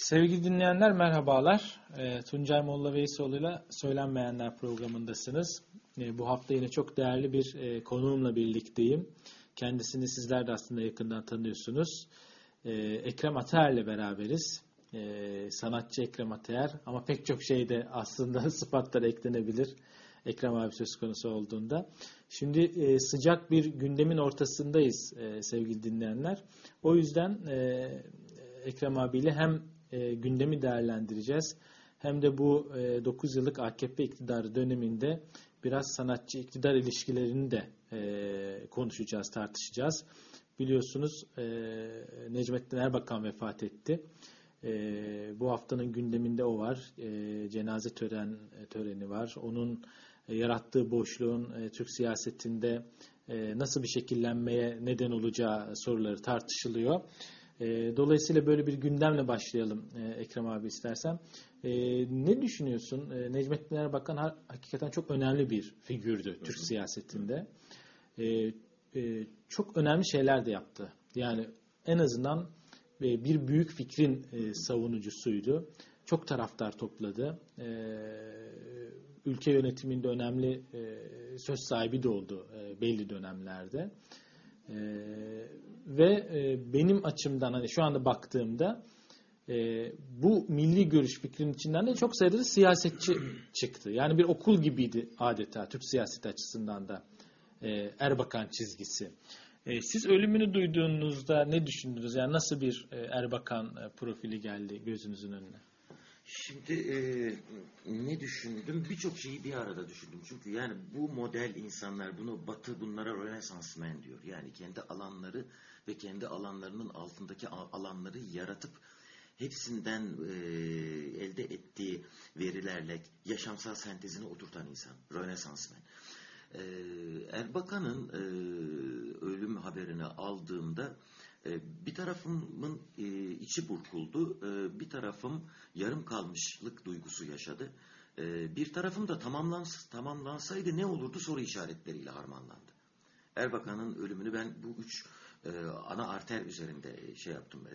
Sevgili dinleyenler merhabalar. E, Tuncay Molla Veysoğlu ile Söylenmeyenler programındasınız. E, bu hafta yine çok değerli bir e, konuğumla birlikteyim. Kendisini sizler de aslında yakından tanıyorsunuz. E, Ekrem Ataer ile beraberiz. E, sanatçı Ekrem Ataer ama pek çok şey de aslında sıfatlar eklenebilir. Ekrem abi söz konusu olduğunda. Şimdi e, sıcak bir gündemin ortasındayız e, sevgili dinleyenler. O yüzden e, Ekrem abiyle hem e, gündemi değerlendireceğiz hem de bu e, 9 yıllık AKP iktidarı döneminde biraz sanatçı iktidar ilişkilerini de e, konuşacağız, tartışacağız. Biliyorsunuz e, Necmettin Erbakan vefat etti. E, bu haftanın gündeminde o var. E, cenaze tören töreni var. Onun e, yarattığı boşluğun e, Türk siyasetinde e, nasıl bir şekillenmeye neden olacağı soruları tartışılıyor. E, dolayısıyla böyle bir gündemle başlayalım e, Ekrem abi istersen. E, ne düşünüyorsun? E, Necmettin Erbakan ha, hakikaten çok önemli bir figürdü Türk hı hı. siyasetinde. E, e, çok önemli şeyler de yaptı. Yani en azından e, bir büyük fikrin e, savunucusuydu. Çok taraftar topladı. E, ülke yönetiminde önemli e, söz sahibi de oldu e, belli dönemlerde. E, ve e, benim açımdan hani şu anda baktığımda e, bu milli görüş fikrinin içinden de çok sayıda siyasetçi çıktı. Yani bir okul gibiydi adeta Türk siyaseti açısından da e, Erbakan çizgisi. E, siz ölümünü duyduğunuzda ne düşündünüz? Yani nasıl bir e, Erbakan e, profili geldi gözünüzün önüne? Şimdi e, ne düşündüm? Birçok şeyi bir arada düşündüm. Çünkü yani bu model insanlar bunu Batı bunlara Rönesansmen diyor. Yani kendi alanları ve kendi alanlarının altındaki alanları yaratıp hepsinden e, elde ettiği verilerle yaşamsal sentezini oturtan insan. Rönesansmen. E, Erbakan'ın e, ölüm haberini aldığımda e, bir tarafımın e, içi burkuldu, e, bir tarafım yarım kalmışlık duygusu yaşadı. Bir tarafım da tamamlans tamamlansaydı ne olurdu soru işaretleriyle harmanlandı. Erbakan'ın ölümünü ben bu üç ana arter üzerinde şey yaptım,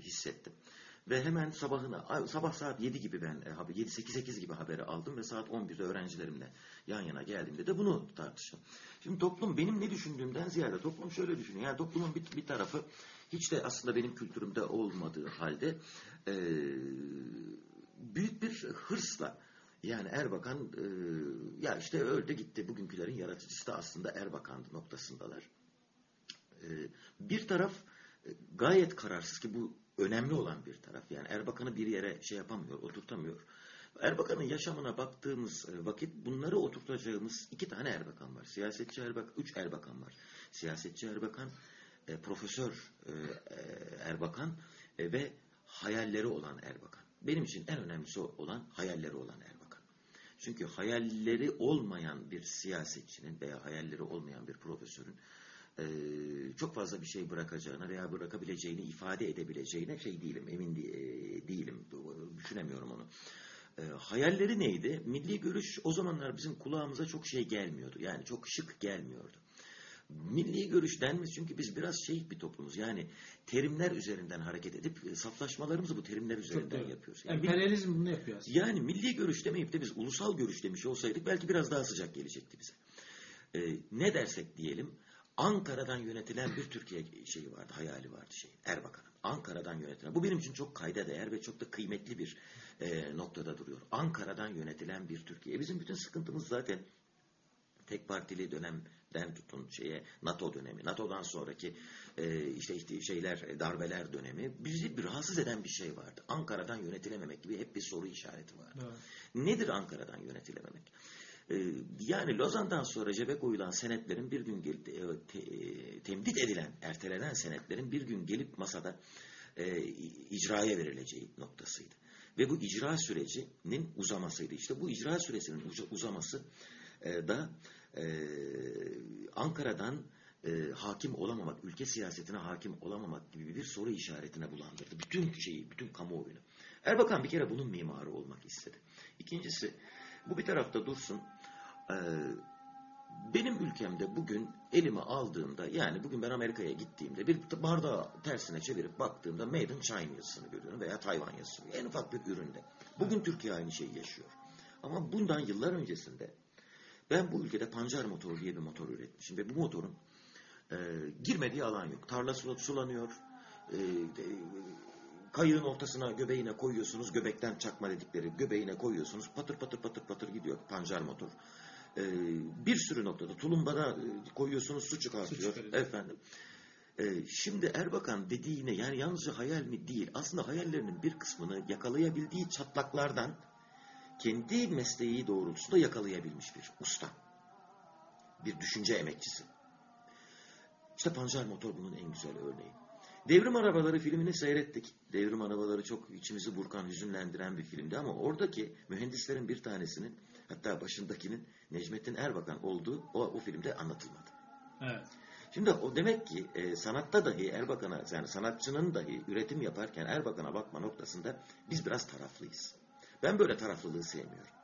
hissettim. Ve hemen sabahına, sabah saat 7 gibi ben, 7-8-8 gibi haberi aldım ve saat 11'de öğrencilerimle yan yana geldiğimde de bunu tartıştım. Şimdi toplum benim ne düşündüğümden ziyade toplum şöyle düşünüyor. Yani toplumun bir, bir tarafı hiç de aslında benim kültürümde olmadığı halde e, büyük bir hırsla yani Erbakan e, ya işte öldü gitti bugünkülerin yaratıcısı da aslında Erbakan'dı noktasındalar. E, bir taraf e, gayet kararsız ki bu önemli olan bir taraf. Yani Erbakan'ı bir yere şey yapamıyor, oturtamıyor. Erbakan'ın yaşamına baktığımız e, vakit bunları oturtacağımız iki tane Erbakan var. Siyasetçi Erbakan, üç Erbakan var. Siyasetçi Erbakan, e, Profesör e, e, Erbakan e, ve hayalleri olan Erbakan. Benim için en önemlisi olan hayalleri olan Erbakan. Çünkü hayalleri olmayan bir siyasetçinin veya hayalleri olmayan bir profesörün e, çok fazla bir şey bırakacağına veya bırakabileceğini ifade edebileceğine şey değilim, emin değilim, düşünemiyorum onu. E, hayalleri neydi? Milli görüş o zamanlar bizim kulağımıza çok şey gelmiyordu. Yani çok şık gelmiyordu. Milli görüş denmez çünkü biz biraz şey bir toplumuz. Yani terimler üzerinden hareket edip saflaşmalarımızı bu terimler üzerinden yapıyoruz. Yani Emperyalizm bunu yapıyor aslında. Yani milli görüş demeyip de biz ulusal görüş demiş olsaydık belki biraz daha sıcak gelecekti bize. Ee, ne dersek diyelim Ankara'dan yönetilen bir Türkiye şeyi vardı, hayali vardı şey. Erbakan'ın. Ankara'dan yönetilen. Bu benim için çok kayda değer ve çok da kıymetli bir e, noktada duruyor. Ankara'dan yönetilen bir Türkiye. Bizim bütün sıkıntımız zaten tek partili dönemden tutun şeye NATO dönemi, NATO'dan sonraki e, işte şeyler darbeler dönemi bizi bir rahatsız eden bir şey vardı. Ankara'dan yönetilememek gibi hep bir soru işareti vardı. Evet. Nedir Ankara'dan yönetilememek? Ee, yani Lozan'dan sonra cebe koyulan senetlerin bir gün gelip, e, te, e, temdit edilen, ertelenen senetlerin bir gün gelip masada e, icraya verileceği noktasıydı. Ve bu icra sürecinin uzamasıydı. İşte bu icra süresinin uzaması e, da e, Ankara'dan e, hakim olamamak, ülke siyasetine hakim olamamak gibi bir soru işaretine bulandırdı. Bütün şeyi, bütün kamuoyunu. Erbakan bir kere bunun mimarı olmak istedi. İkincisi, bu bir tarafta dursun. Ee, benim ülkemde bugün elime aldığımda yani bugün ben Amerika'ya gittiğimde bir bardağı tersine çevirip baktığımda Made in China yazısını görüyorum veya Tayvan yazısını. En ufak bir üründe. Bugün Türkiye aynı şeyi yaşıyor. Ama bundan yıllar öncesinde ben bu ülkede pancar motoru diye bir motor üretmişim ve bu motorun e, girmediği alan yok. Tarla sulanıyor, e, e, kayığın ortasına göbeğine koyuyorsunuz, göbekten çakma dedikleri göbeğine koyuyorsunuz, patır patır patır patır gidiyor pancar motor. E, bir sürü noktada tulumbada e, koyuyorsunuz su çıkartıyor. Su Efendim. E, şimdi Erbakan dediğine yani yalnızca hayal mi değil, aslında hayallerinin bir kısmını yakalayabildiği çatlaklardan kendi mesleği doğrultusunda yakalayabilmiş bir usta. Bir düşünce emekçisi. İşte pancar motor bunun en güzel örneği. Devrim Arabaları filmini seyrettik. Devrim Arabaları çok içimizi burkan, hüzünlendiren bir filmdi ama oradaki mühendislerin bir tanesinin hatta başındakinin Necmettin Erbakan olduğu o, o filmde anlatılmadı. Evet. Şimdi o demek ki e, sanatta dahi Erbakan'a yani sanatçının dahi üretim yaparken Erbakan'a bakma noktasında biz biraz taraflıyız. Ben böyle taraflılığı sevmiyorum.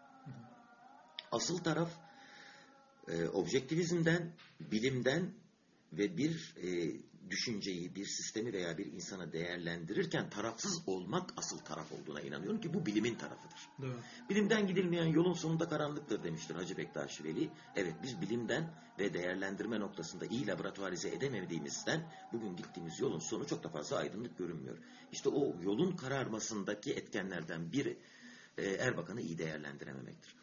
Asıl taraf e, objektivizmden, bilimden ve bir e, düşünceyi, bir sistemi veya bir insana değerlendirirken tarafsız olmak asıl taraf olduğuna inanıyorum ki bu bilimin tarafıdır. Doğru. Bilimden gidilmeyen yolun sonunda karanlıktır demiştir Hacı Bektaş Veli. Evet biz bilimden ve değerlendirme noktasında iyi laboratuvarize edemediğimizden bugün gittiğimiz yolun sonu çok da fazla aydınlık görünmüyor. İşte o yolun kararmasındaki etkenlerden biri e, Erbakan'ı iyi değerlendirememektir.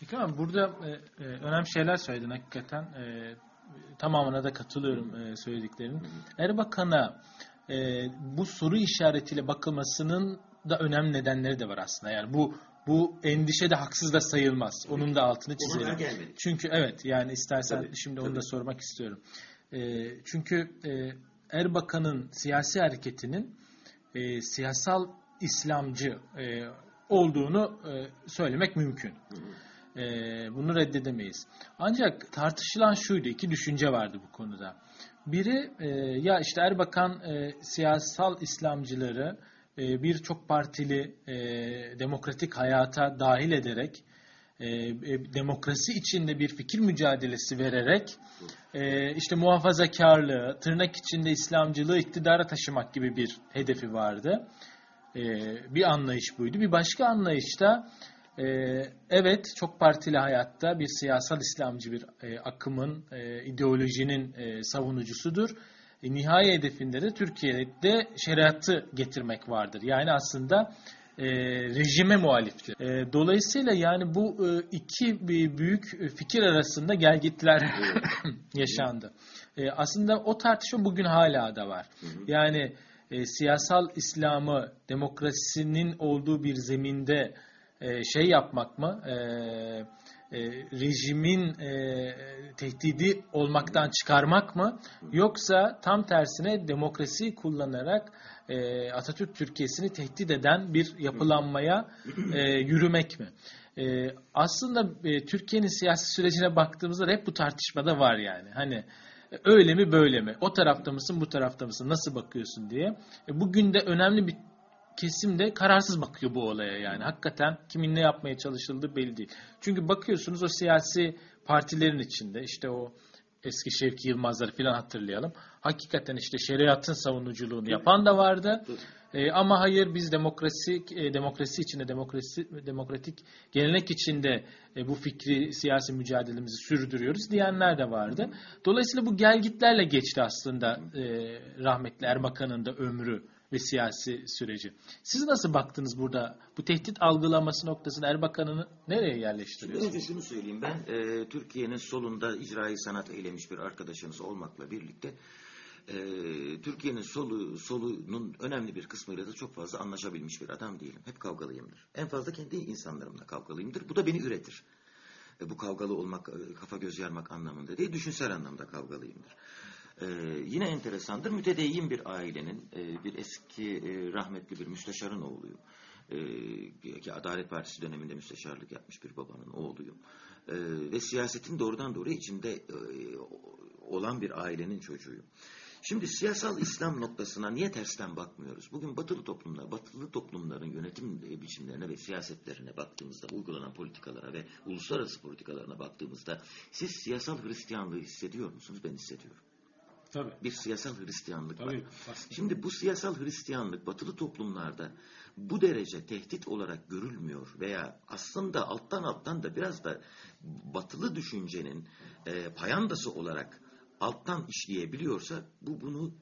Peki ama burada e, e, önemli şeyler söyledin hakikaten. E, tamamına da katılıyorum e, söylediklerinin. Erbakan'a e, bu soru işaretiyle bakılmasının da önemli nedenleri de var aslında. Yani bu bu endişe de haksız da sayılmaz. Onun da altını çizelim. Çünkü evet yani istersen Tabii, şimdi onu tabii. da sormak istiyorum. E, çünkü e, Erbakan'ın siyasi hareketinin e, siyasal İslamcı e, olduğunu e, söylemek mümkün. E, bunu reddedemeyiz. Ancak tartışılan şuydu, iki düşünce vardı bu konuda. Biri e, ya işte Erbakan e, siyasal İslamcıları e, bir çok partili e, demokratik hayata dahil ederek e, e, demokrasi içinde bir fikir mücadelesi vererek e, işte muhafazakarlığı, tırnak içinde İslamcılığı iktidara taşımak gibi bir hedefi vardı. E, bir anlayış buydu. Bir başka anlayışta e, evet çok partili hayatta bir siyasal İslamcı bir e, akımın, e, ideolojinin e, savunucusudur. E, nihai hedefinde de Türkiye'de şeriatı getirmek vardır. Yani aslında e, rejime muhaliftir. E, dolayısıyla yani bu e, iki büyük fikir arasında gelgitler yaşandı. E, aslında o tartışma bugün hala da var. Yani e, siyasal İslam'ı demokrasinin olduğu bir zeminde e, şey yapmak mı? E, e, rejimin e, tehdidi olmaktan çıkarmak mı? Yoksa tam tersine demokrasiyi kullanarak e, Atatürk Türkiye'sini tehdit eden bir yapılanmaya yürümek mi? E, aslında Türkiye'nin siyasi sürecine baktığımızda hep bu tartışmada var yani. Hani öyle mi böyle mi? O tarafta mısın bu tarafta mısın? Nasıl bakıyorsun diye. Bugün de önemli bir kesim de kararsız bakıyor bu olaya yani. Hakikaten kimin ne yapmaya çalışıldığı belli değil. Çünkü bakıyorsunuz o siyasi partilerin içinde işte o eski Şevki Yılmazları falan hatırlayalım. Hakikaten işte şeriatın savunuculuğunu yapan da vardı. E, ama hayır biz demokrasi e, demokrasi içinde demokrasi demokratik gelenek içinde e, bu fikri siyasi mücadelemizi sürdürüyoruz diyenler de vardı. Dolayısıyla bu gelgitlerle geçti aslında e, rahmetli Erbakan'ın da ömrü ve siyasi süreci. Siz nasıl baktınız burada? Bu tehdit algılaması noktasında Erbakan'ı nereye yerleştiriyorsunuz? önce şunu söyleyeyim ben e, Türkiye'nin solunda icraî sanat eylemiş bir arkadaşınız olmakla birlikte e, Türkiye'nin solu solunun önemli bir kısmıyla da çok fazla anlaşabilmiş bir adam değilim. Hep kavgalıyımdır. En fazla kendi insanlarımla kavgalıyımdır. Bu da beni üretir. E, bu kavgalı olmak, e, kafa göz yarmak anlamında değil, düşünsel anlamda kavgalıyımdır. E, yine enteresandır. Mütedeyyin bir ailenin, e, bir eski e, rahmetli bir müsteşarın oğluyum. E, ki Adalet Partisi döneminde müsteşarlık yapmış bir babanın oğluyum. E, ve siyasetin doğrudan doğruya içinde e, olan bir ailenin çocuğuyum. Şimdi siyasal İslam noktasına niye tersten bakmıyoruz? Bugün batılı toplumlar, batılı toplumların yönetim biçimlerine ve siyasetlerine baktığımızda, uygulanan politikalara ve uluslararası politikalarına baktığımızda siz siyasal Hristiyanlığı hissediyor musunuz? Ben hissediyorum. Tabii. Bir siyasal Hristiyanlık var. Tabii. Aslında. Şimdi bu siyasal Hristiyanlık batılı toplumlarda bu derece tehdit olarak görülmüyor veya aslında alttan alttan da biraz da batılı düşüncenin e, payandası olarak alttan işleyebiliyorsa bu bunu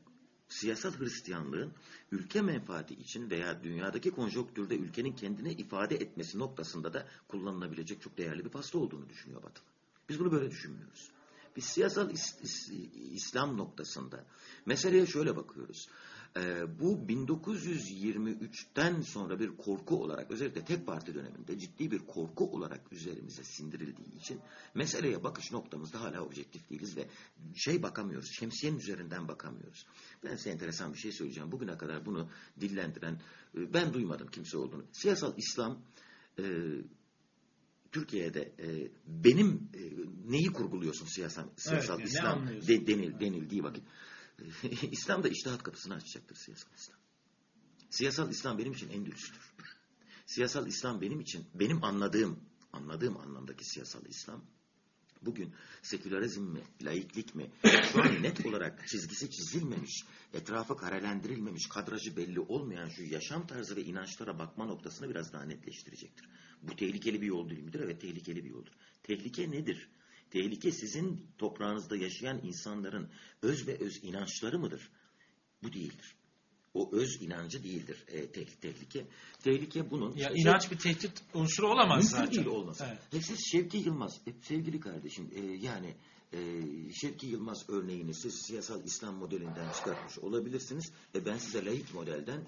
siyasal Hristiyanlığın ülke menfaati için veya dünyadaki konjonktürde ülkenin kendine ifade etmesi noktasında da kullanılabilecek çok değerli bir pasta olduğunu düşünüyor Batılı. Biz bunu böyle düşünmüyoruz. Biz siyasal is, is, İslam noktasında meseleye şöyle bakıyoruz. Ee, bu 1923'ten sonra bir korku olarak özellikle tek parti döneminde ciddi bir korku olarak üzerimize sindirildiği için meseleye bakış noktamızda hala objektif değiliz ve şey bakamıyoruz. Şemsiyenin üzerinden bakamıyoruz. Ben size enteresan bir şey söyleyeceğim. Bugüne kadar bunu dillendiren e, ben duymadım kimse olduğunu. Siyasal İslam e, Türkiye'de e, benim e, neyi kurguluyorsun siyasal, siyasal ne İslam de, denil, denildiği vakit. İslam da iştihat kapısını açacaktır siyasal İslam. Siyasal İslam benim için endülüstür. Siyasal İslam benim için, benim anladığım, anladığım anlamdaki siyasal İslam, bugün sekülerizm mi, laiklik mi, şu an net olarak çizgisi çizilmemiş, etrafı karelendirilmemiş, kadrajı belli olmayan şu yaşam tarzı ve inançlara bakma noktasını biraz daha netleştirecektir. Bu tehlikeli bir yol değil? Evet tehlikeli bir yoldur. Tehlike nedir? Tehlike sizin toprağınızda yaşayan insanların öz ve öz inançları mıdır? Bu değildir. O öz inancı değildir e, te- tehlike. Tehlike bunun... Ya Şey- inanç bir tehdit unsuru olamaz Mümkün zaten. değil olmaz. Evet. Ve siz Şevki Yılmaz, e, sevgili kardeşim e, yani e, Şevki Yılmaz örneğini siz siyasal İslam modelinden çıkartmış olabilirsiniz. E, ben size laik modelden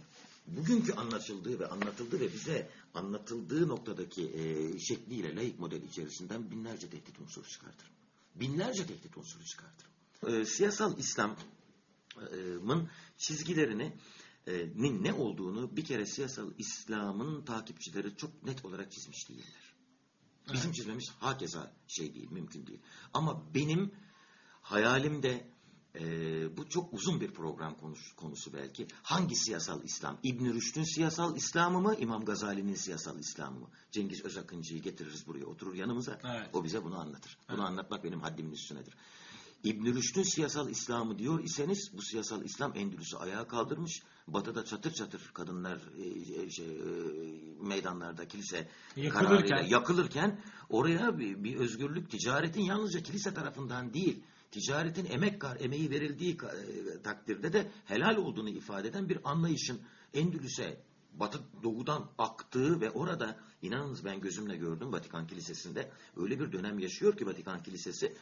bugünkü anlaşıldığı ve anlatıldığı ve bize anlatıldığı noktadaki e, şekliyle laik model içerisinden binlerce tehdit unsuru çıkartırım. Binlerce tehdit unsuru çıkartırım. E, siyasal İslam'ın çizgilerini e, nin ne olduğunu bir kere siyasal İslam'ın takipçileri çok net olarak çizmiş değiller. Bizim çizmemiz hakeza şey değil, mümkün değil. Ama benim hayalimde e, bu çok uzun bir program konusu, konusu belki. Hangi siyasal İslam? İbn Rüşd'ün siyasal İslamı mı? İmam Gazali'nin siyasal İslamı mı? Cengiz Özakıncı'yı getiririz buraya oturur yanımıza. Evet. O bize bunu anlatır. Bunu anlatmak benim haddimin üstünedir. İbn Rüşd'ün siyasal İslamı diyor iseniz bu siyasal İslam Endülüs'ü ayağa kaldırmış. Batı'da çatır çatır kadınlar e, e, şey, e, meydanlarda kilise Yakılırken. yakılırken oraya bir, bir özgürlük ticaretin yalnızca kilise tarafından değil ticaretin emek kar, emeği verildiği e, takdirde de helal olduğunu ifade eden bir anlayışın Endülüs'e Batı doğudan aktığı ve orada inanınız ben gözümle gördüm Vatikan Kilisesi'nde öyle bir dönem yaşıyor ki Vatikan Kilisesi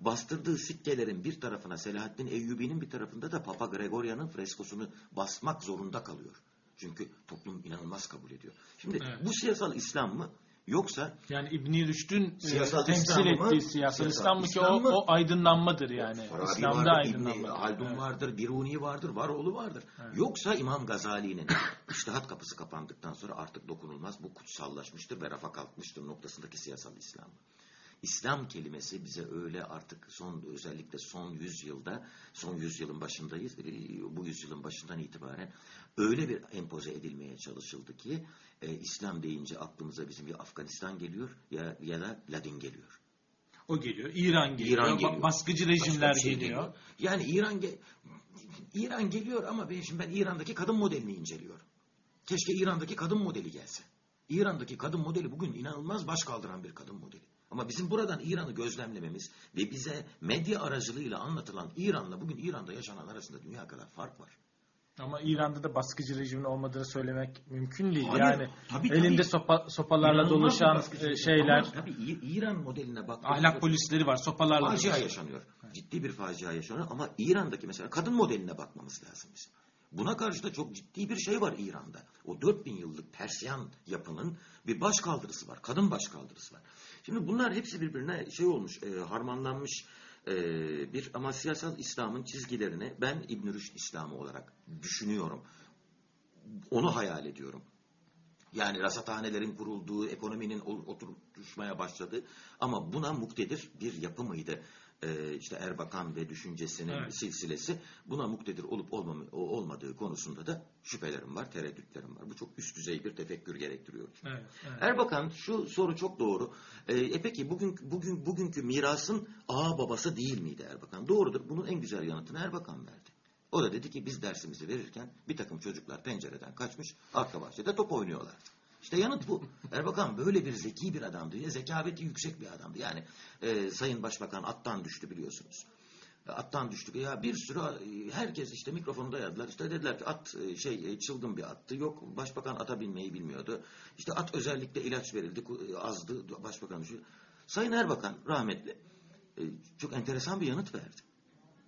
bastırdığı sikkelerin bir tarafına Selahaddin Eyyubi'nin bir tarafında da Papa Gregorian'ın freskosunu basmak zorunda kalıyor. Çünkü toplum inanılmaz kabul ediyor. Şimdi Evet. bu siyasal İslam mı yoksa Yani İbn Rüşd'ün e, Siyasal temsil İslam mı? ettiği siyasal Siyasal İslam mı ki İslam o, mı? o aydınlanmadır yani. Farabi İslam'da vardır, İbni aydınlanmadır. Haldun Evet. vardır, Biruni vardır, Varoğlu vardır. Yoksa İmam Gazali'nin iştihat kapısı kapandıktan sonra artık dokunulmaz, bu kutsallaşmıştır ve rafa kalkmıştır noktasındaki siyasal İslam. İslam kelimesi bize öyle artık son özellikle son yüzyılda, son yüzyılın başındayız, e, bu yüzyılın başından itibaren öyle bir empoze edilmeye çalışıldı ki e, İslam deyince aklımıza bizim ya Afganistan geliyor ya ya da Ladin geliyor. O geliyor. İran geliyor. İran geliyor. Baskıcı rejimler şey geliyor. Yani İran ge- İran geliyor ama ben şimdi ben İran'daki kadın modelini inceliyorum. Keşke İran'daki kadın modeli gelse. İran'daki kadın modeli bugün inanılmaz baş kaldıran bir kadın modeli. Ama bizim buradan İran'ı gözlemlememiz ve bize medya aracılığıyla anlatılan İran'la bugün İran'da yaşanan arasında dünya kadar fark var. Ama İran'da da baskıcı rejimin olmadığını söylemek mümkün değil. Hayır, yani tabii, elinde tabii. sopa, sopalarla dolaşan e, şeyler, Ama tabii İran modeline bak. ahlak polisleri var, sopalarla facia dolaşan. yaşanıyor. Ciddi bir facia yaşanıyor ama İran'daki mesela kadın modeline bakmamız lazım bizim. Buna karşı da çok ciddi bir şey var İran'da. O 4000 yıllık Persyan yapının bir baş kaldırısı var. Kadın baş kaldırısı var. Şimdi bunlar hepsi birbirine şey olmuş, e, harmanlanmış e, bir ama siyasal İslam'ın çizgilerini ben İbn Rüşd İslamı olarak düşünüyorum. Onu hayal ediyorum. Yani rasathanelerin kurulduğu, ekonominin oturuşmaya başladığı ama buna muktedir bir yapı mıydı? E, işte Erbakan ve düşüncesinin Evet. silsilesi buna muktedir olup olmam- olmadığı konusunda da şüphelerim var, tereddütlerim var. Bu çok üst düzey bir tefekkür gerektiriyor. Evet, evet. Erbakan şu soru çok doğru. E, e peki bugün bugün bugünkü mirasın ağa babası değil miydi Erbakan? Doğrudur. Bunun en güzel yanıtını Erbakan verdi. O da dedi ki biz dersimizi verirken bir takım çocuklar pencereden kaçmış arka bahçede top oynuyorlardı. İşte yanıt bu. Erbakan böyle bir zeki bir adamdı. Ya, zekaveti yüksek bir adamdı. Yani e, Sayın Başbakan attan düştü biliyorsunuz. E, Attan düştük. Ya bir sürü herkes işte mikrofonu dayadılar. İşte dediler ki at e, şey e, çılgın bir attı. Yok başbakan ata binmeyi bilmiyordu. İşte at özellikle ilaç verildi. Azdı başbakan düşüyor. Sayın Erbakan rahmetli çok enteresan bir yanıt verdi.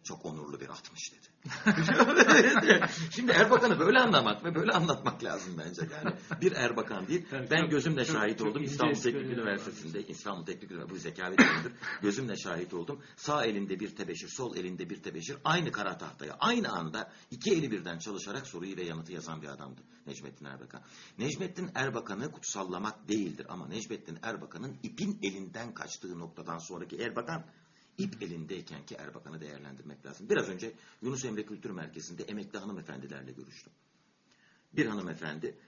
Çok onurlu bir atmış dedi. Şimdi Erbakan'ı böyle anlamak ve böyle anlatmak lazım bence. Yani bir Erbakan değil. Tabii, ben çok- gözümle çok- şahit çok oldum. İstanbul Teknik. Üniversitesi'nde İstanbul Teknik Üniversitesi bu yönüdür. Gözümle şahit oldum. Sağ elinde bir tebeşir, sol elinde bir tebeşir aynı kara tahtaya aynı anda iki eli birden çalışarak soruyu ve yanıtı yazan bir adamdı Necmettin Erbakan. Necmettin Erbakan'ı kutsallamak değildir ama Necmettin Erbakan'ın ipin elinden kaçtığı noktadan sonraki Erbakan ip elindeyken ki Erbakan'ı değerlendirmek lazım. Biraz önce Yunus Emre Kültür Merkezi'nde emekli hanımefendilerle görüştüm. Bir hanımefendi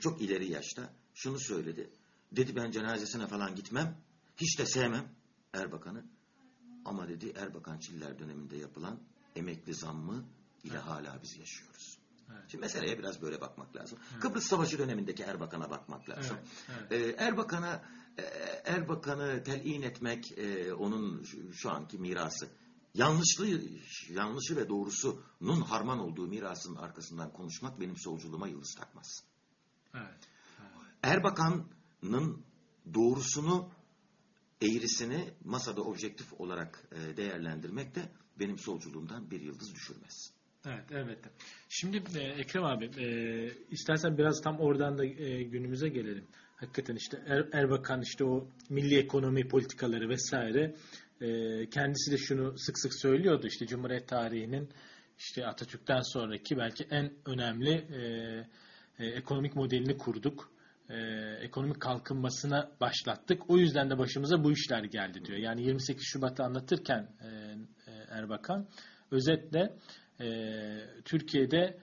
çok ileri yaşta şunu söyledi. Dedi ben cenazesine falan gitmem. Hiç de sevmem Erbakan'ı. Ama dedi Erbakan Çiller döneminde yapılan emekli zammı ile hala biz yaşıyoruz. Evet. Şimdi meseleye biraz böyle bakmak lazım. Kıbrıs Savaşı dönemindeki Erbakan'a bakmak lazım. Evet, evet. Ee, Erbakan'a Erbakan'ı telin etmek e, onun şu, şu anki mirası. Yanlışlı, yanlışı ve doğrusunun harman olduğu mirasının arkasından konuşmak benim solculuğuma yıldız takmaz. Evet. Erbakan'ın doğrusunu, eğrisini masada objektif olarak e, değerlendirmek de benim solculuğumdan bir yıldız düşürmez. Evet, elbette. Şimdi e, Ekrem abi, e, istersen biraz tam oradan da e, günümüze gelelim. Hakikaten işte er, Erbakan işte o milli ekonomi politikaları vesaire e, kendisi de şunu sık sık söylüyordu işte Cumhuriyet tarihinin işte Atatürk'ten sonraki belki en önemli e, e, ekonomik modelini kurduk. E, ekonomik kalkınmasına başlattık. O yüzden de başımıza bu işler geldi diyor. Yani 28 Şubat'ı anlatırken e, e, Erbakan özetle e, Türkiye'de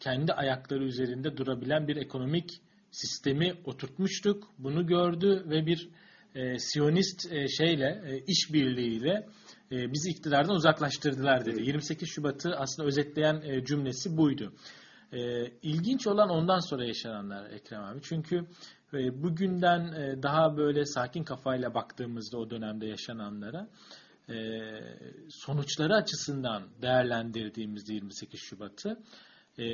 kendi ayakları üzerinde durabilen bir ekonomik sistemi oturtmuştuk. Bunu gördü ve bir e, Siyonist e, şeyle, e, işbirliğiyle e, bizi iktidardan uzaklaştırdılar dedi. 28 Şubat'ı aslında özetleyen e, cümlesi buydu. E, ilginç olan ondan sonra yaşananlar Ekrem abi. Çünkü e, bugünden e, daha böyle sakin kafayla baktığımızda o dönemde yaşananlara e, sonuçları açısından değerlendirdiğimizde 28 Şubat'ı e,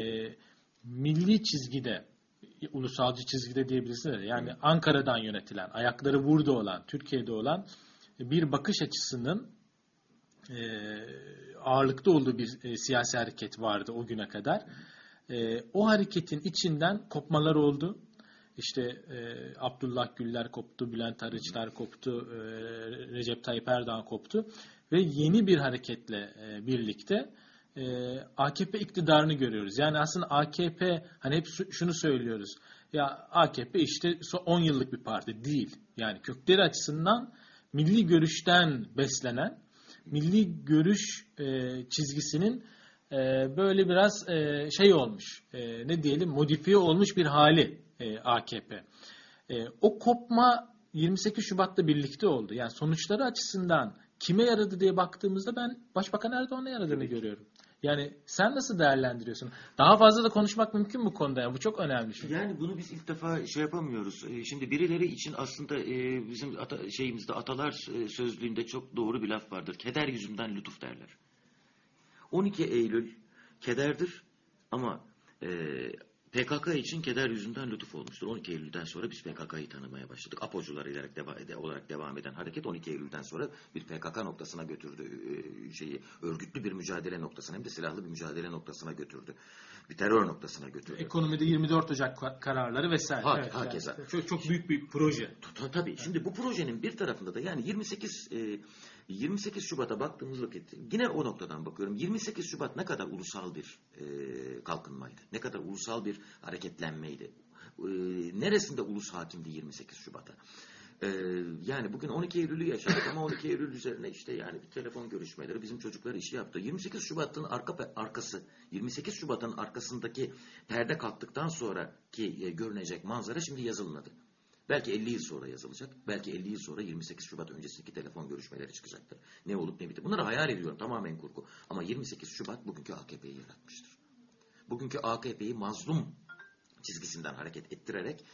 milli çizgide ulusalcı çizgide diyebilirsiniz. Yani Ankara'dan yönetilen, ayakları burada olan, Türkiye'de olan bir bakış açısının e, ağırlıkta olduğu bir e, siyasi hareket vardı o güne kadar. E, o hareketin içinden kopmalar oldu. İşte e, Abdullah Güller koptu, Bülent Arıçlar koptu, e, Recep Tayyip Erdoğan koptu ve yeni bir hareketle e, birlikte e, AKP iktidarını görüyoruz. Yani aslında AKP hani hep şu- şunu söylüyoruz. Ya AKP işte son 10 yıllık bir parti değil. Yani kökleri açısından milli görüşten beslenen, milli görüş e, çizgisinin e, böyle biraz e, şey olmuş, e, ne diyelim modifiye olmuş bir hali e, AKP. E, o kopma 28 Şubat'ta birlikte oldu. Yani sonuçları açısından kime yaradı diye baktığımızda ben Başbakan Erdoğan'a yaradığını görüyorum. Yani sen nasıl değerlendiriyorsun? Daha fazla da konuşmak mümkün bu konuda. Yani bu çok önemli. Çünkü. Yani bunu biz ilk defa şey yapamıyoruz. Ee, Şimdi birileri için aslında e, bizim ata- şeyimizde atalar e, sözlüğünde çok doğru bir laf vardır. Keder yüzünden lütuf derler. 12 Eylül kederdir ama e, PKK için keder yüzünden lütuf olmuştur. 12 Eylül'den sonra biz PKK'yı tanımaya başladık. Apocular olarak, deva, olarak devam eden hareket 12 Eylül'den sonra bir PKK noktasına götürdü e, şeyi. Örgütlü bir mücadele noktasına hem de silahlı bir mücadele noktasına götürdü. Bir terör noktasına götürdü. Ekonomide 24 Ocak ka- kararları vesaire. Ha- Evet, hakeza. yani çok, çok büyük bir proje. Ta- Tabii. Şimdi bu projenin bir tarafında da yani 28 e, 28 Şubat'a baktığımız vakit yine o noktadan bakıyorum. 28 Şubat ne kadar ulusal bir e, kalkınmaydı? Ne kadar ulusal bir hareketlenmeydi? E, neresinde ulus hakimdi 28 Şubat'a? Ee, yani bugün 12 Eylül'ü yaşadık ama 12 Eylül üzerine işte yani bir telefon görüşmeleri bizim çocuklar işi yaptı. 28 Şubat'ın arka arkası 28 Şubat'ın arkasındaki perde kalktıktan sonraki e, görünecek manzara şimdi yazılmadı. Belki 50 yıl sonra yazılacak. Belki 50 yıl sonra 28 Şubat öncesindeki telefon görüşmeleri çıkacaktır. Ne olup ne bitti. Bunları hayal ediyorum. Tamamen kurgu. Ama 28 Şubat bugünkü AKP'yi yaratmıştır. Bugünkü AKP'yi mazlum çizgisinden hareket ettirerek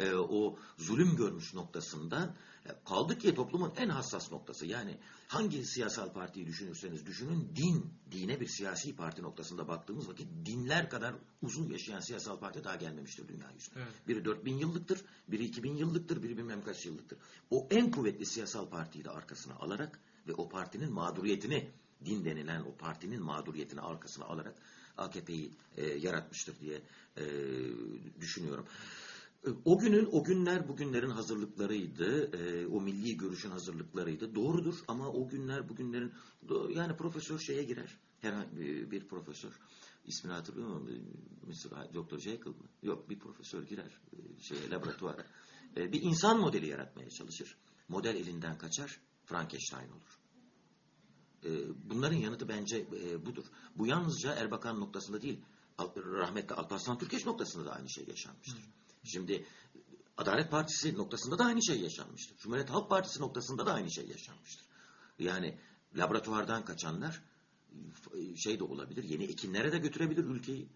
e, o zulüm görmüş noktasında e, kaldı ki toplumun en hassas noktası yani hangi siyasal partiyi düşünürseniz düşünün din, dine bir siyasi parti noktasında baktığımız vakit dinler kadar uzun yaşayan siyasal parti daha gelmemiştir dünya yüzüne. Evet. Biri 4000 yıllıktır, biri 2000 yıllıktır, biri bilmem kaç yıllıktır. O en kuvvetli siyasal partiyi de arkasına alarak ve o partinin mağduriyetini din denilen o partinin mağduriyetini arkasına alarak AKP'yi e, yaratmıştır diye e, düşünüyorum. O günün, o günler bugünlerin hazırlıklarıydı. E, o milli görüşün hazırlıklarıydı. Doğrudur ama o günler bugünlerin yani profesör şeye girer. Herhangi bir profesör. İsmini hatırlıyor musun? Mr. Dr. Jekyll mı? Yok bir profesör girer şeye, laboratuvara. E, bir insan modeli yaratmaya çalışır. Model elinden kaçar. Frankenstein olur. E, bunların yanıtı bence e, budur. Bu yalnızca Erbakan noktasında değil. Rahmetli Alparslan Türkeş noktasında da aynı şey yaşanmıştır. Hı. Şimdi Adalet Partisi noktasında da aynı şey yaşanmıştır. Cumhuriyet Halk Partisi noktasında da aynı şey yaşanmıştır. Yani laboratuvardan kaçanlar şey de olabilir, yeni ekinlere de götürebilir ülkeyi.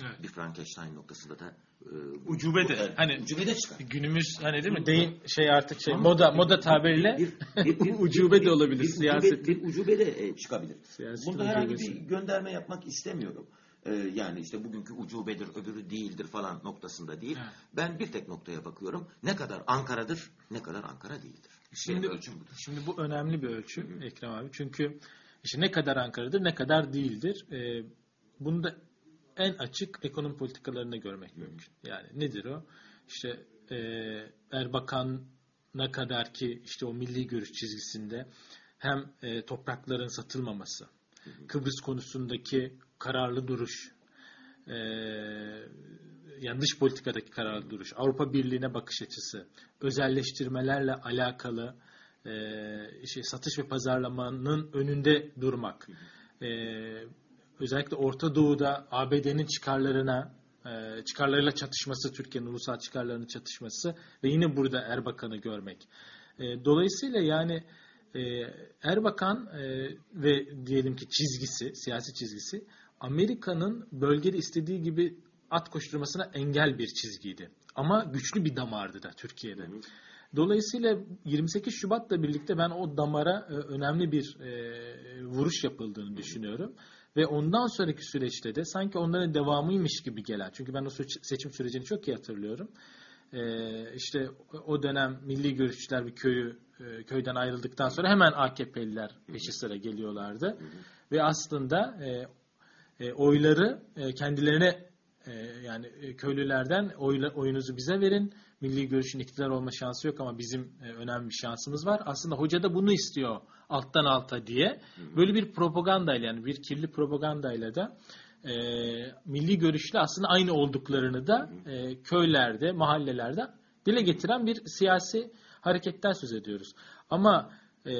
Evet. Bir Frankenstein noktasında da e, ucube de hani ucube de çıkar. Günümüz hani değil mi? Deyim şey artık şey moda moda tabiriyle bir, bir, bir, ucube de olabilir bir, siyaset. Bir, bir ucube de e, çıkabilir. Siyaset Bunda herhangi bir gönderme yapmak istemiyorum e, yani işte bugünkü ucubedir, öbürü değildir falan noktasında değil. Evet. Ben bir tek noktaya bakıyorum. Ne kadar Ankara'dır, ne kadar Ankara değildir. Şimdi, ölçüm budur. Şimdi bu önemli bir ölçü Hı-hı. Ekrem abi. Çünkü işte ne kadar Ankara'dır, ne kadar değildir. E, bunu da en açık ekonomi politikalarında görmek Hı-hı. mümkün. Yani nedir o? İşte e, Erbakan'a kadar ki işte o milli görüş çizgisinde hem e, toprakların satılmaması, Kıbrıs konusundaki kararlı duruş, e, yani dış politikadaki kararlı duruş, Avrupa Birliği'ne bakış açısı, özelleştirmelerle alakalı e, şey, satış ve pazarlamanın önünde durmak, e, özellikle Orta Doğu'da ABD'nin çıkarlarına e, çıkarlarıyla çatışması, Türkiye'nin ulusal çıkarlarının çatışması ve yine burada Erbakan'ı görmek. E, dolayısıyla yani e, Erbakan e, ve diyelim ki çizgisi, siyasi çizgisi Amerika'nın bölgede istediği gibi at koşturmasına engel bir çizgiydi. Ama güçlü bir damardı da Türkiye'de. Dolayısıyla 28 Şubat'la birlikte ben o damara e, önemli bir e, vuruş yapıldığını düşünüyorum. Ve ondan sonraki süreçte de sanki onların devamıymış gibi gelen, çünkü ben o seçim sürecini çok iyi hatırlıyorum. E, işte o dönem milli görüşçüler bir köyü köyden ayrıldıktan sonra hemen AKP'liler peşi sıra geliyorlardı. Ve aslında e, oyları e, kendilerine e, yani köylülerden oyla, oyunuzu bize verin. Milli görüşün iktidar olma şansı yok ama bizim e, önemli bir şansımız var. Aslında hoca da bunu istiyor alttan alta diye. Böyle bir propagandayla yani bir kirli propagandayla da e, milli görüşle aslında aynı olduklarını da e, köylerde, mahallelerde dile getiren bir siyasi hareketten söz ediyoruz. Ama e,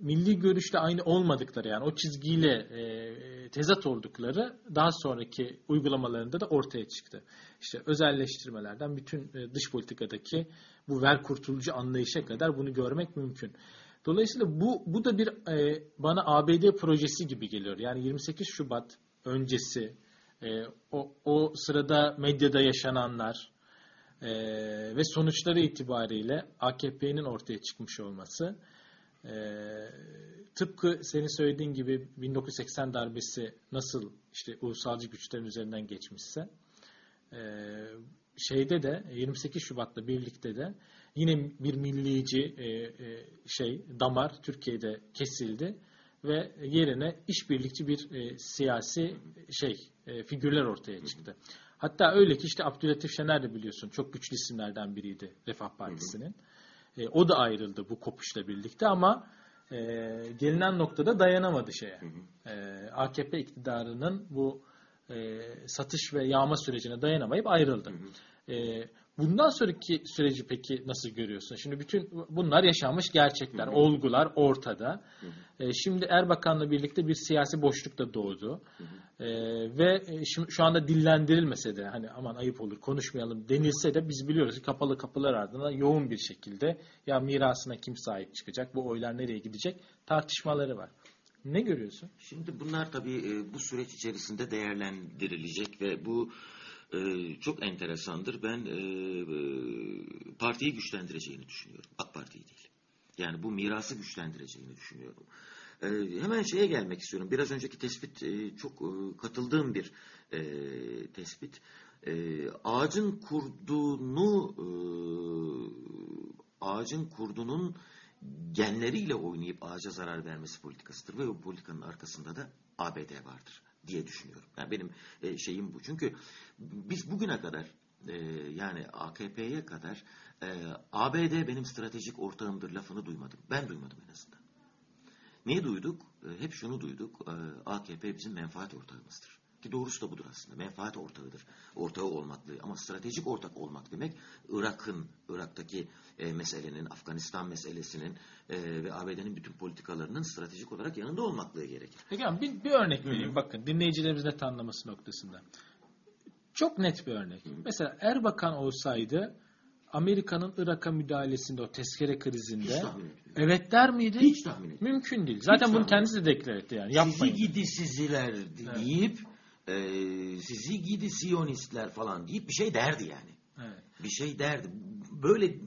milli görüşle aynı olmadıkları yani o çizgiyle e, tezat oldukları daha sonraki uygulamalarında da ortaya çıktı. İşte özelleştirmelerden bütün e, dış politikadaki bu ver kurtulucu anlayışa kadar bunu görmek mümkün. Dolayısıyla bu bu da bir e, bana ABD projesi gibi geliyor. Yani 28 Şubat öncesi e, o, o sırada medyada yaşananlar e, ve sonuçları itibariyle AKP'nin ortaya çıkmış olması e, tıpkı senin söylediğin gibi 1980 darbesi nasıl işte ulusalcı güçlerin üzerinden geçmişse e, şeyde de 28 Şubat'la birlikte de yine bir millici e, e, şey damar Türkiye'de kesildi ve yerine işbirlikçi bir e, siyasi şey e, figürler ortaya çıktı. Hatta öyle ki işte Abdülatif Şener de biliyorsun çok güçlü isimlerden biriydi Refah Partisi'nin. E, o da ayrıldı bu kopuşla birlikte ama e, gelinen noktada dayanamadı şeye. E, AKP iktidarının bu e, satış ve yağma sürecine dayanamayıp ayrıldı. E, Bundan sonraki süreci peki nasıl görüyorsun? Şimdi bütün bunlar yaşanmış gerçekler, olgular ortada. E, şimdi Erbakan'la birlikte bir siyasi boşluk da doğdu. E, ve e, şu, anda dillendirilmese de hani aman ayıp olur konuşmayalım denilse de biz biliyoruz ki kapalı kapılar ardında yoğun bir şekilde ya mirasına kim sahip çıkacak, bu oylar nereye gidecek tartışmaları var. Ne görüyorsun? Şimdi bunlar tabii e, bu süreç içerisinde değerlendirilecek ve bu e, çok enteresandır. Ben e, e, partiyi güçlendireceğini düşünüyorum. AK Parti'yi değil. Yani bu mirası güçlendireceğini düşünüyorum. E, hemen şeye gelmek istiyorum. Biraz önceki tespit e, çok e, katıldığım bir e, tespit. E, ağacın kurduğunu e, ağacın kurdunun genleriyle oynayıp ağaca zarar vermesi politikasıdır ve bu politikanın arkasında da ABD vardır diye düşünüyorum. Yani benim e, şeyim bu. Çünkü biz bugüne kadar e, yani AKP'ye kadar e, ABD benim stratejik ortağımdır lafını duymadım. Ben duymadım en azından. Niye duyduk? Hep şunu duyduk. AKP bizim menfaat ortağımızdır. Ki doğrusu da budur aslında. Menfaat ortağıdır. Ortağı olmaklı. Ama stratejik ortak olmak demek Irak'ın, Irak'taki e, meselenin, Afganistan meselesinin e, ve ABD'nin bütün politikalarının stratejik olarak yanında olmaklığı gerekir. Peki abi bir, bir örnek vereyim. Bakın dinleyicilerimizin net anlaması noktasında. Çok net bir örnek. Mesela Erbakan olsaydı Amerika'nın Irak'a müdahalesinde o tezkere krizinde evet der miydi? Hiç tahmin etmiyorum. Mümkün değil. Zaten Hiç bunu kendisi de deklar etti yani. Yapmayın. Sizi gidi siziler deyip e, sizi gidi siyonistler falan deyip bir şey derdi yani. Evet. Bir şey derdi. Böyle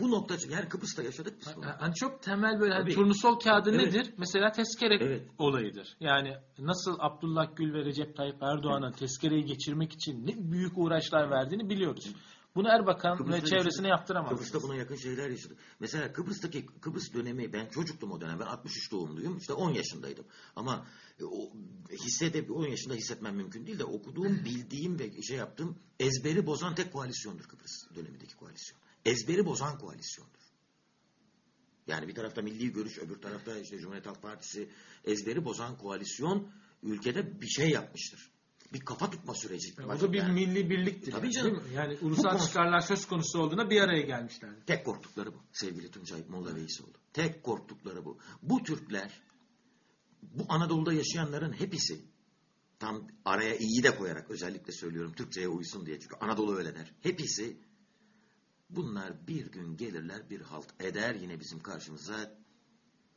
bu nokta yani Kıbrıs'ta yaşadık biz bunu. Hani çok temel böyle hani turnusol kağıdı Evet. nedir? Mesela tezkere Evet. olayıdır. Yani nasıl Abdullah Gül ve Recep Tayyip Erdoğan'ın tezkereyi geçirmek için ne büyük uğraşlar verdiğini biliyoruz. Bunu Erbakan ve Kıbrıs'ta çevresine yaşadık. yaptıramaz. Kıbrıs'ta buna yakın şeyler yaşadık. Mesela Kıbrıs'taki Kıbrıs dönemi ben çocuktum o dönem. Ben 63 doğumluyum. İşte 10 yaşındaydım. Ama e, o hissede 10 yaşında hissetmem mümkün değil de okuduğum, bildiğim ve şey yaptığım ezberi bozan tek koalisyondur Kıbrıs dönemindeki koalisyon. Ezberi bozan koalisyondur. Yani bir tarafta milli görüş, öbür tarafta işte Cumhuriyet Halk Partisi ezberi bozan koalisyon ülkede bir şey yapmıştır. Bir kafa tutma süreci. Yani o da bir Yani milli birliktir. Tabii yani, canım. Yani ulusal Bu- çıkarlar söz konusu olduğunda bir araya gelmişler. Tek korktukları bu sevgili Tuncay Molla Veysoğlu. Tek korktukları bu. Bu Türkler, bu Anadolu'da yaşayanların hepsi, tam araya iyi de koyarak özellikle söylüyorum Türkçe'ye uysun diye çünkü Anadolu öyle der. Hepsi bunlar bir gün gelirler bir halt eder yine bizim karşımıza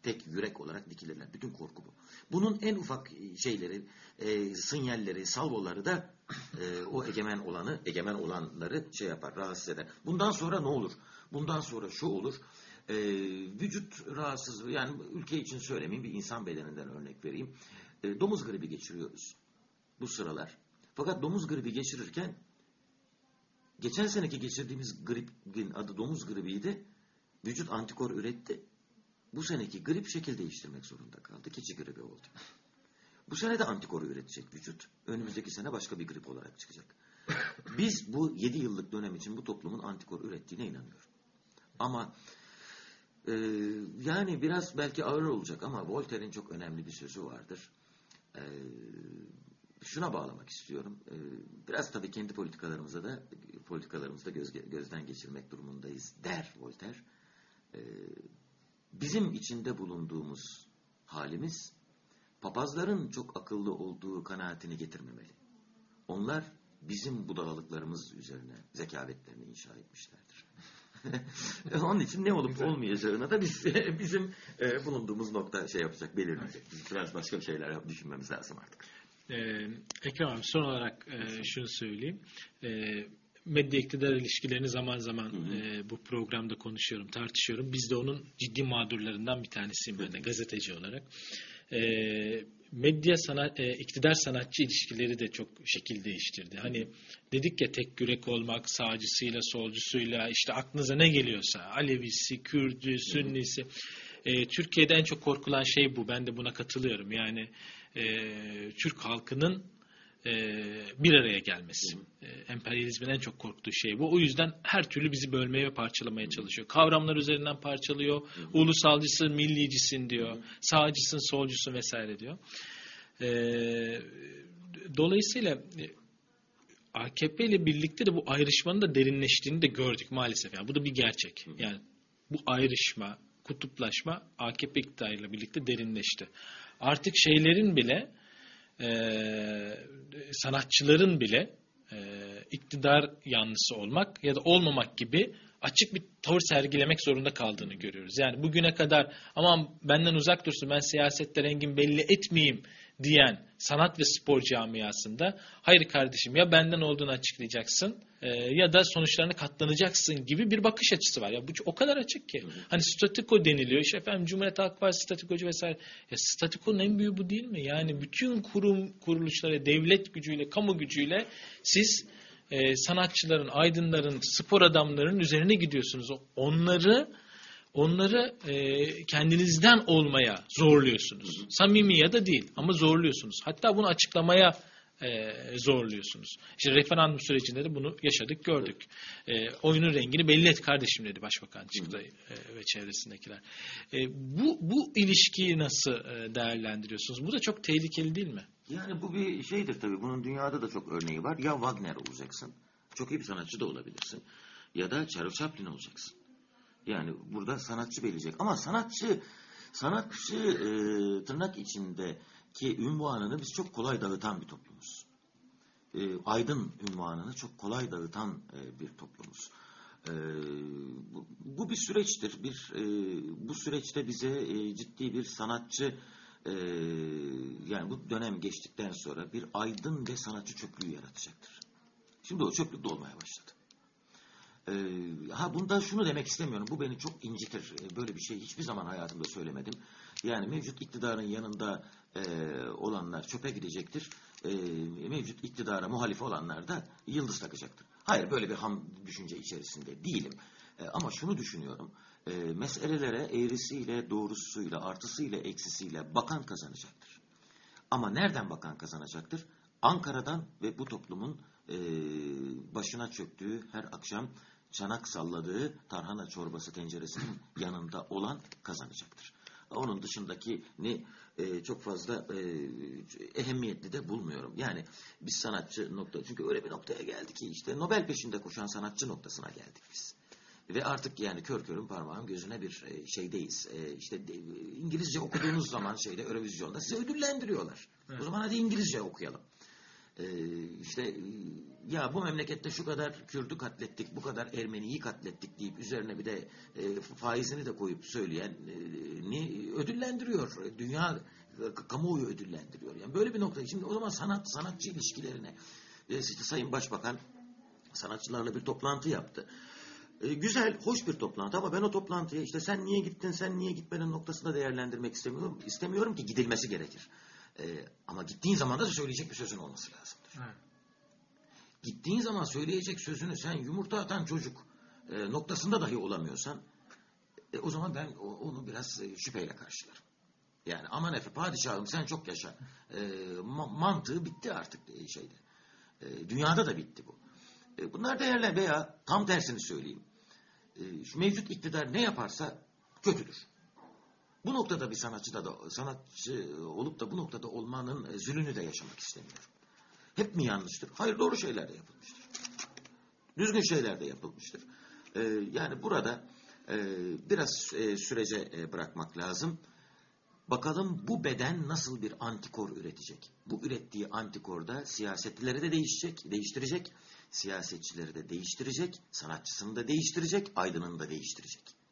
tek yürek olarak dikilirler. Bütün korku bu. Bunun en ufak şeyleri, e, sinyalleri, salvoları da e, o egemen olanı, egemen olanları şey yapar, rahatsız eder. Bundan sonra ne olur? Bundan sonra şu olur. E, vücut rahatsızlığı, yani ülke için söylemeyeyim, bir insan bedeninden örnek vereyim. E, domuz gribi geçiriyoruz bu sıralar. Fakat domuz gribi geçirirken geçen seneki geçirdiğimiz gripin adı domuz gribiydi. Vücut antikor üretti. Bu seneki grip şekil değiştirmek zorunda kaldı. Keçi gribi oldu. Bu sene de antikor üretecek vücut. Önümüzdeki sene başka bir grip olarak çıkacak. Biz bu 7 yıllık dönem için bu toplumun antikor ürettiğine inanıyorum. Ama e, yani biraz belki ağır olacak ama Voltaire'in çok önemli bir sözü vardır. E, şuna bağlamak istiyorum. E, biraz tabii kendi politikalarımıza da politikalarımızda göz, gözden geçirmek durumundayız der Voltaire. E, bizim içinde bulunduğumuz halimiz papazların çok akıllı olduğu kanaatini getirmemeli. Onlar bizim budalalıklarımız üzerine zekavetlerini inşa etmişlerdir. Onun için ne olup olmayacağına da biz bizim e, bulunduğumuz nokta şey yapacak, belirleyecek. Biz biraz başka bir şeyler düşünmemiz lazım artık. Ee, Ekrem abi son olarak e, şunu söyleyeyim. E, medya iktidar ilişkilerini zaman zaman e, bu programda konuşuyorum, tartışıyorum. Biz de onun ciddi mağdurlarından bir tanesiyim ben de gazeteci olarak. E, medya sanat, e, iktidar sanatçı ilişkileri de çok şekil değiştirdi. Hani dedik ya tek yürek olmak, sağcısıyla, solcusuyla, işte aklınıza ne geliyorsa, Alevisi, Kürdü, Sünnisi. E, Türkiye'de en çok korkulan şey bu. Ben de buna katılıyorum. Yani e, Türk halkının e, bir araya gelmesi. E, emperyalizmin en çok korktuğu şey bu. O yüzden her türlü bizi bölmeye ve parçalamaya çalışıyor. Kavramlar üzerinden parçalıyor. Ulusalcısın, millicisin diyor. Sağcısın, solcusun vesaire diyor. E, dolayısıyla e, AKP ile birlikte de bu ayrışmanın da derinleştiğini de gördük maalesef. Yani bu da bir gerçek. Yani bu ayrışma, kutuplaşma AKP iktidarıyla birlikte derinleşti. Artık şeylerin bile e, sanatçıların bile e, iktidar yanlısı olmak ya da olmamak gibi açık bir tavır sergilemek zorunda kaldığını görüyoruz. Yani bugüne kadar aman benden uzak dursun ben siyasette rengim belli etmeyeyim diyen sanat ve spor camiasında hayır kardeşim ya benden olduğunu açıklayacaksın e, ya da sonuçlarına katlanacaksın gibi bir bakış açısı var. Ya bu o kadar açık ki. Hani statiko deniliyor. İşte efendim Cumhuriyet Halk Partisi statikocu vesaire. Ya statikonun en büyüğü bu değil mi? Yani bütün kurum kuruluşları devlet gücüyle, kamu gücüyle siz e, sanatçıların, aydınların, spor adamlarının üzerine gidiyorsunuz. Onları onları e, kendinizden olmaya zorluyorsunuz. Samimi ya da değil ama zorluyorsunuz. Hatta bunu açıklamaya e, zorluyorsunuz. İşte referandum sürecinde de bunu yaşadık, gördük. E, oyunun rengini belli et kardeşim dedi başbakan çıktı e, ve çevresindekiler. E, bu, bu ilişkiyi nasıl e, değerlendiriyorsunuz? Bu da çok tehlikeli değil mi? Yani bu bir şeydir tabii. Bunun dünyada da çok örneği var. Ya Wagner olacaksın. Çok iyi bir sanatçı da olabilirsin. Ya da Charles Chaplin olacaksın. Yani burada sanatçı belirleyecek. Ama sanatçı sanatçı e, tırnak içindeki ünvanını biz çok kolay dağıtan bir toplumuz. E, aydın ünvanını çok kolay dağıtan e, bir toplumuz. E, bu, bu bir süreçtir. Bir e, bu süreçte bize e, ciddi bir sanatçı e, yani bu dönem geçtikten sonra bir aydın ve sanatçı çöplüğü yaratacaktır. Şimdi o çöplük dolmaya başladı. Ee, ha bunda şunu demek istemiyorum. Bu beni çok incitir. Ee, böyle bir şey hiçbir zaman hayatımda söylemedim. Yani mevcut iktidarın yanında e, olanlar çöpe gidecektir. E, mevcut iktidara muhalif olanlar da yıldız takacaktır. Hayır böyle bir ham düşünce içerisinde değilim. E, ama şunu düşünüyorum. E, meselelere eğrisiyle, doğrusuyla, artısıyla, eksisiyle bakan kazanacaktır. Ama nereden bakan kazanacaktır? Ankara'dan ve bu toplumun e, başına çöktüğü her akşam çanak salladığı tarhana çorbası tenceresinin yanında olan kazanacaktır. Onun dışındaki ne e, çok fazla e, ehemmiyetli de bulmuyorum. Yani biz sanatçı nokta çünkü öyle bir noktaya geldi ki işte Nobel peşinde koşan sanatçı noktasına geldik biz. Ve artık yani kör körün parmağın gözüne bir e, şeydeyiz. E, işte de, İngilizce okuduğunuz zaman şeyde Eurovizyonda sizi ödüllendiriyorlar. Evet. O zaman hadi İngilizce okuyalım. Ee, işte ya bu memlekette şu kadar Kürdü katlettik, bu kadar Ermeniyi katlettik deyip üzerine bir de e, faizini de koyup söyleyen e, ni ödüllendiriyor. Dünya e, kamuoyu ödüllendiriyor. Yani böyle bir nokta. Şimdi o zaman sanat sanatçı ilişkilerine e, işte Sayın Başbakan sanatçılarla bir toplantı yaptı. E, güzel, hoş bir toplantı ama ben o toplantıya işte sen niye gittin, sen niye gitmedin noktasında değerlendirmek istemiyorum. İstemiyorum ki gidilmesi gerekir. E, ama gittiğin zaman da söyleyecek bir sözün olması lazımdır. Evet. Gittiğin zaman söyleyecek sözünü sen yumurta atan çocuk e, noktasında dahi olamıyorsan e, o zaman ben o, onu biraz e, şüpheyle karşılarım. Yani aman efe padişahım sen çok yaşa. E, ma mantığı bitti artık e, şeyde. E, dünyada da bitti bu. E, bunlar değerler veya tam tersini söyleyeyim. E, şu mevcut iktidar ne yaparsa kötüdür. Bu noktada bir sanatçı da, da sanatçı olup da bu noktada olmanın zulünü de yaşamak istemiyorum. Hep mi yanlıştır? Hayır doğru şeyler de yapılmıştır. Düzgün şeyler de yapılmıştır. Ee, yani burada e, biraz e, sürece e, bırakmak lazım. Bakalım bu beden nasıl bir antikor üretecek? Bu ürettiği antikorda siyasetlileri de değişecek, değiştirecek, siyasetçileri de değiştirecek, sanatçısını da değiştirecek, aydınını da değiştirecek.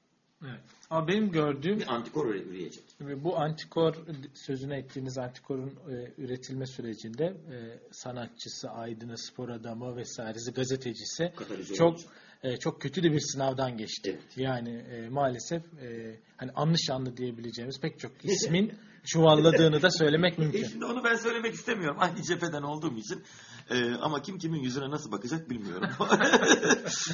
Evet. Ama benim gördüğüm bir antikor üreyecek. Bu antikor sözüne ettiğiniz antikorun e, üretilme sürecinde e, sanatçısı, aydını, spor adamı vesairesi, gazetecisi Katalizör çok e, çok kötü de bir sınavdan geçti. Evet. Yani e, maalesef e, hani anlı şanlı diyebileceğimiz pek çok ismin çuvalladığını da söylemek mümkün. E şimdi onu ben söylemek istemiyorum. Aynı cepheden olduğum için ee, ama kim kimin yüzüne nasıl bakacak bilmiyorum.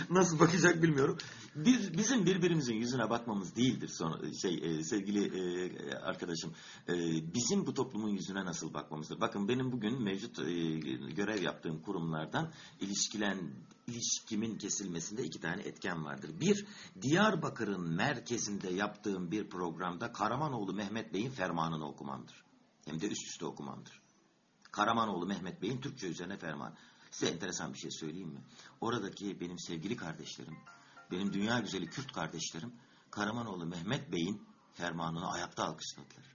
nasıl bakacak bilmiyorum. Biz bizim birbirimizin yüzüne bakmamız değildir sonra şey e, sevgili e, arkadaşım. E, bizim bu toplumun yüzüne nasıl bakmamızdır. Bakın benim bugün mevcut e, görev yaptığım kurumlardan ilişkilen ilişkimin kesilmesinde iki tane etken vardır. Bir, Diyarbakır'ın merkezinde yaptığım bir programda Karamanoğlu Mehmet Bey'in fermanını okumamdır. Hem de üst üste okumamdır. Karamanoğlu Mehmet Bey'in Türkçe üzerine ferman. Size enteresan bir şey söyleyeyim mi? Oradaki benim sevgili kardeşlerim, benim dünya güzeli Kürt kardeşlerim, Karamanoğlu Mehmet Bey'in fermanını ayakta alkışladılar.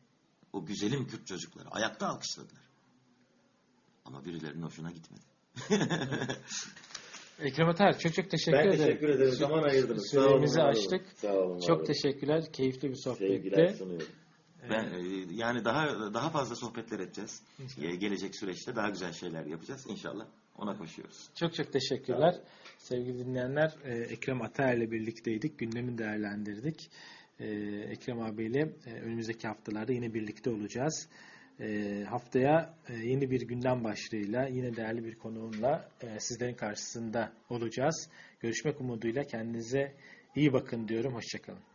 O güzelim Kürt çocukları ayakta alkışladılar. Ama birilerinin hoşuna gitmedi. Ekrem Atar çok çok teşekkür Ben ederim. teşekkür ederim. Zaman ayırdınız. Sağ olun, Süremizi açtık. Sağ olun. Çok teşekkürler. Keyifli bir Sevgiler sohbetti. sunuyorum. Ben e, yani daha daha fazla sohbetler edeceğiz. İnşallah. E, Gelecek süreçte daha güzel şeyler yapacağız inşallah. Ona koşuyoruz. Çok çok teşekkürler. Sevgili dinleyenler, e, Ekrem Ataer ile birlikteydik. Gündemi değerlendirdik. E, Ekrem abiyle e, önümüzdeki haftalarda yine birlikte olacağız. E, haftaya e, yeni bir gündem başlığıyla, yine değerli bir konuğumla e, sizlerin karşısında olacağız. Görüşmek umuduyla kendinize iyi bakın diyorum. Hoşçakalın.